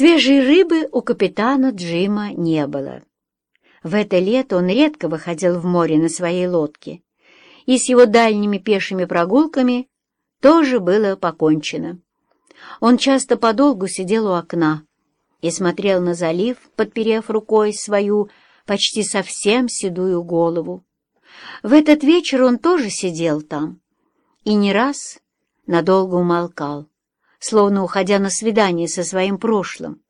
Свежей рыбы у капитана Джима не было. В это лето он редко выходил в море на своей лодке, и с его дальними пешими прогулками тоже было покончено. Он часто подолгу сидел у окна и смотрел на залив, подперев рукой свою почти совсем седую голову. В этот вечер он тоже сидел там и не раз надолго умолкал, словно уходя на свидание со своим прошлым,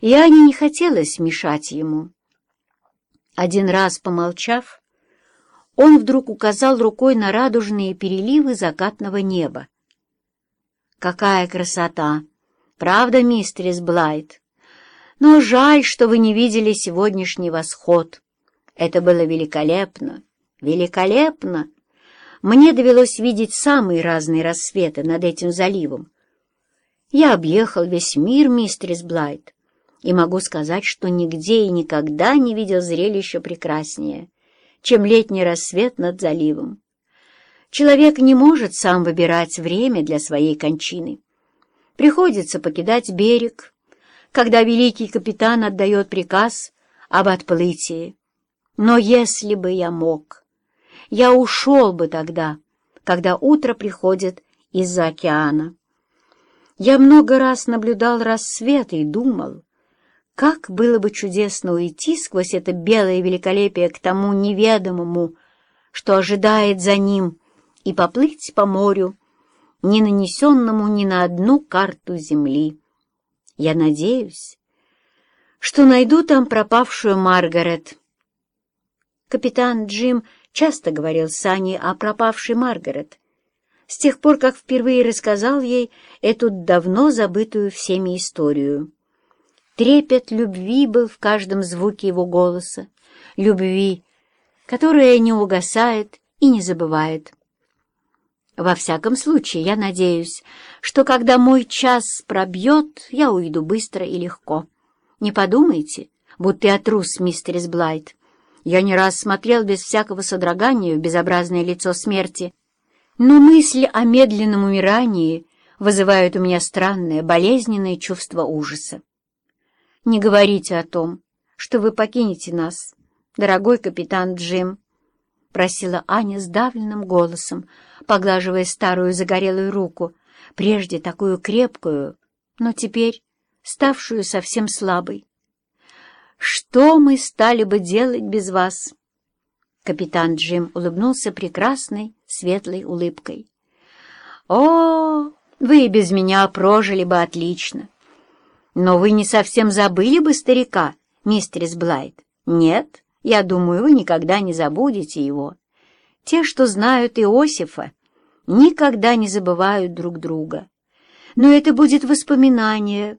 и Ане не хотелось мешать ему. Один раз помолчав, он вдруг указал рукой на радужные переливы закатного неба. «Какая красота! Правда, мистерис Блайт? Но жаль, что вы не видели сегодняшний восход. Это было великолепно, великолепно! Мне довелось видеть самые разные рассветы над этим заливом. Я объехал весь мир, мистерис Блайт, и могу сказать, что нигде и никогда не видел зрелища прекраснее, чем летний рассвет над заливом. Человек не может сам выбирать время для своей кончины. Приходится покидать берег, когда великий капитан отдает приказ об отплытии. Но если бы я мог, я ушел бы тогда, когда утро приходит из-за океана. Я много раз наблюдал рассвет и думал, как было бы чудесно уйти сквозь это белое великолепие к тому неведомому, что ожидает за ним, и поплыть по морю, не нанесенному ни на одну карту земли. Я надеюсь, что найду там пропавшую Маргарет. Капитан Джим часто говорил Сане о пропавшей Маргарет, с тех пор, как впервые рассказал ей эту давно забытую всеми историю. Трепет любви был в каждом звуке его голоса, любви, которая не угасает и не забывает. Во всяком случае, я надеюсь, что когда мой час пробьет, я уйду быстро и легко. Не подумайте, будто я трус, мистерис Блайт. Я не раз смотрел без всякого содрогания в безобразное лицо смерти, но мысли о медленном умирании вызывают у меня странное, болезненное чувство ужаса. Не говорите о том, что вы покинете нас, дорогой капитан Джим, — просила Аня сдавленным голосом, поглаживая старую загорелую руку, прежде такую крепкую, но теперь ставшую совсем слабой. «Что мы стали бы делать без вас?» Капитан Джим улыбнулся прекрасной, светлой улыбкой. «О, вы и без меня прожили бы отлично!» Но вы не совсем забыли бы старика, мистерис Блайт? Нет, я думаю, вы никогда не забудете его. Те, что знают Иосифа, никогда не забывают друг друга. Но это будет воспоминание,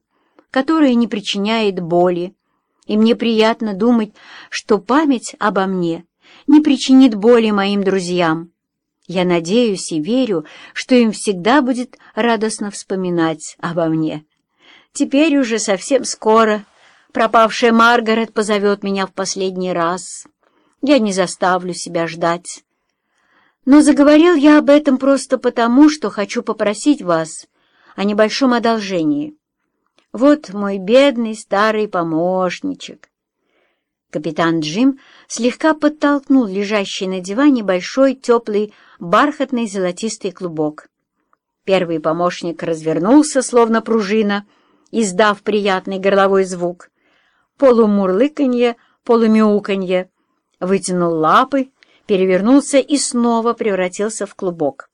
которое не причиняет боли, и мне приятно думать, что память обо мне не причинит боли моим друзьям. Я надеюсь и верю, что им всегда будет радостно вспоминать обо мне. Теперь уже совсем скоро пропавшая Маргарет позовет меня в последний раз. Я не заставлю себя ждать. Но заговорил я об этом просто потому, что хочу попросить вас о небольшом одолжении. Вот мой бедный старый помощничек. Капитан Джим слегка подтолкнул лежащий на диване большой теплый бархатный золотистый клубок. Первый помощник развернулся, словно пружина — издав приятный горловой звук. Полумурлыканье, полумяуканье. Вытянул лапы, перевернулся и снова превратился в клубок.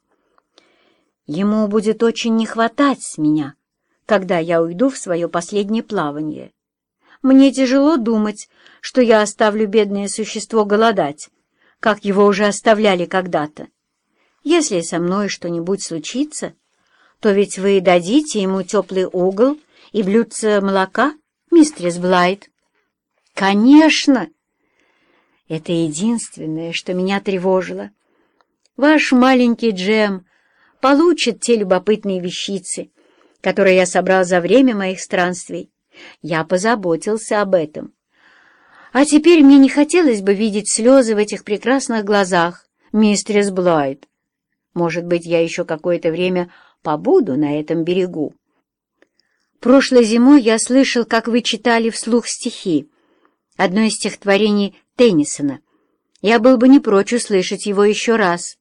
Ему будет очень не хватать меня, когда я уйду в свое последнее плавание. Мне тяжело думать, что я оставлю бедное существо голодать, как его уже оставляли когда-то. Если со мной что-нибудь случится, то ведь вы дадите ему теплый угол и блюдце молока, мистерис Блайт? Конечно! Это единственное, что меня тревожило. Ваш маленький Джем получит те любопытные вещицы, которые я собрал за время моих странствий. Я позаботился об этом. А теперь мне не хотелось бы видеть слезы в этих прекрасных глазах, мистерис Блайт. Может быть, я еще какое-то время побуду на этом берегу. Прошлой зимой я слышал, как вы читали вслух стихи. Одно из стихотворений Теннисона. Я был бы не прочь услышать его еще раз,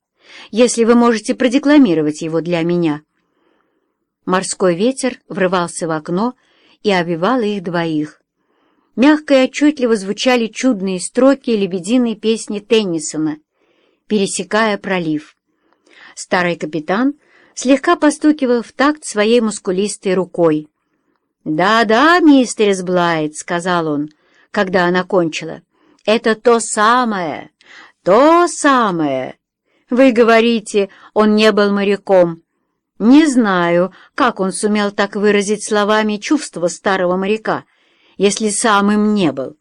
если вы можете продекламировать его для меня». Морской ветер врывался в окно и обвивал их двоих. Мягко и отчетливо звучали чудные строки лебединой песни Теннисона, пересекая пролив. Старый капитан слегка постукивал в такт своей мускулистой рукой. «Да-да, мистер Сблайт», — сказал он, когда она кончила, — «это то самое, то самое. Вы говорите, он не был моряком. Не знаю, как он сумел так выразить словами чувства старого моряка, если сам им не был.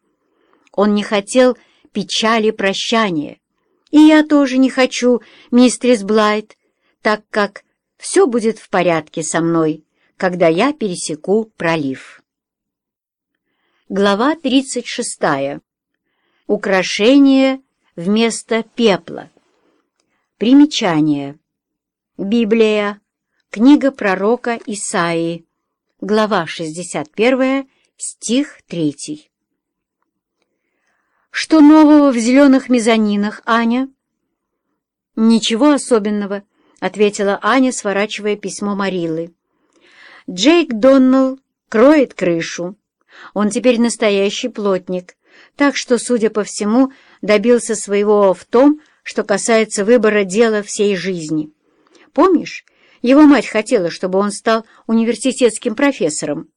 Он не хотел печали прощания. И я тоже не хочу, мистерис Блайт, так как все будет в порядке со мной, когда я пересеку пролив. Глава 36. Украшение вместо пепла. Примечание. Библия. Книга пророка Исаии. Глава 61, стих 3. «Что нового в зеленых мезонинах, Аня?» «Ничего особенного», — ответила Аня, сворачивая письмо Марилы. «Джейк Доннелл кроет крышу. Он теперь настоящий плотник, так что, судя по всему, добился своего в том, что касается выбора дела всей жизни. Помнишь, его мать хотела, чтобы он стал университетским профессором.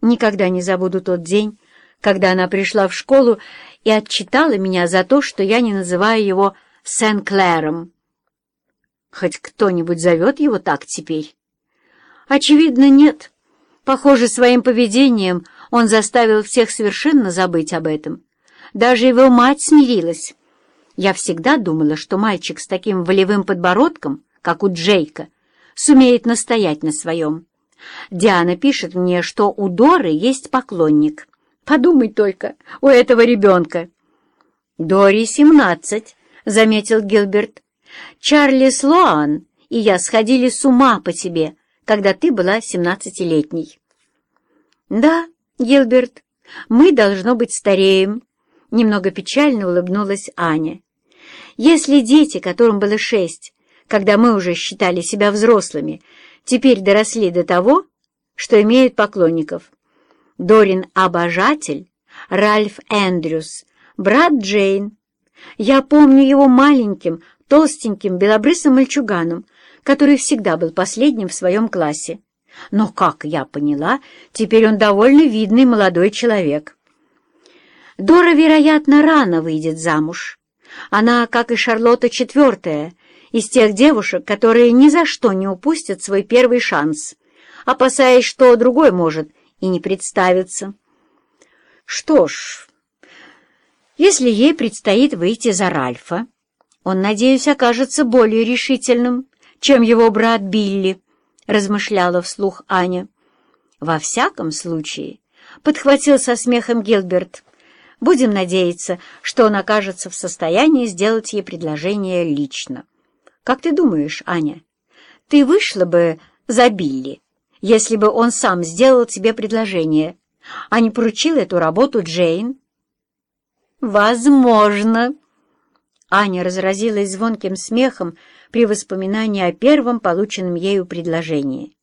Никогда не забуду тот день, когда она пришла в школу и отчитала меня за то, что я не называю его Сен-Клэром. Хоть кто-нибудь зовет его так теперь? Очевидно, нет. Похоже, своим поведением он заставил всех совершенно забыть об этом. Даже его мать смирилась. Я всегда думала, что мальчик с таким волевым подбородком, как у Джейка, сумеет настоять на своем. Диана пишет мне, что у Доры есть поклонник. Подумай только, у этого ребенка. «Дори семнадцать», — заметил Гилберт. «Чарли Слоан и я сходили с ума по тебе, когда ты была семнадцатилетней». «Да, Гилберт, мы, должно быть, стареем», — немного печально улыбнулась Аня. «Если дети, которым было шесть, когда мы уже считали себя взрослыми, теперь доросли до того, что имеют поклонников. Дорин — обожатель, Ральф Эндрюс, брат Джейн. Я помню его маленьким, толстеньким, белобрысым мальчуганом, который всегда был последним в своем классе. Но, как я поняла, теперь он довольно видный молодой человек. Дора, вероятно, рано выйдет замуж. Она, как и Шарлотта IV, из тех девушек, которые ни за что не упустят свой первый шанс, опасаясь, что другой может и не представиться. Что ж, если ей предстоит выйти за Ральфа, он, надеюсь, окажется более решительным, чем его брат Билли, размышляла вслух Аня. Во всяком случае, подхватил со смехом Гилберт, будем надеяться, что он окажется в состоянии сделать ей предложение лично. Как ты думаешь, Аня, ты вышла бы за Билли, если бы он сам сделал тебе предложение, а не поручил эту работу Джейн? Возможно. Аня разразилась звонким смехом при воспоминании о первом полученном ею предложении.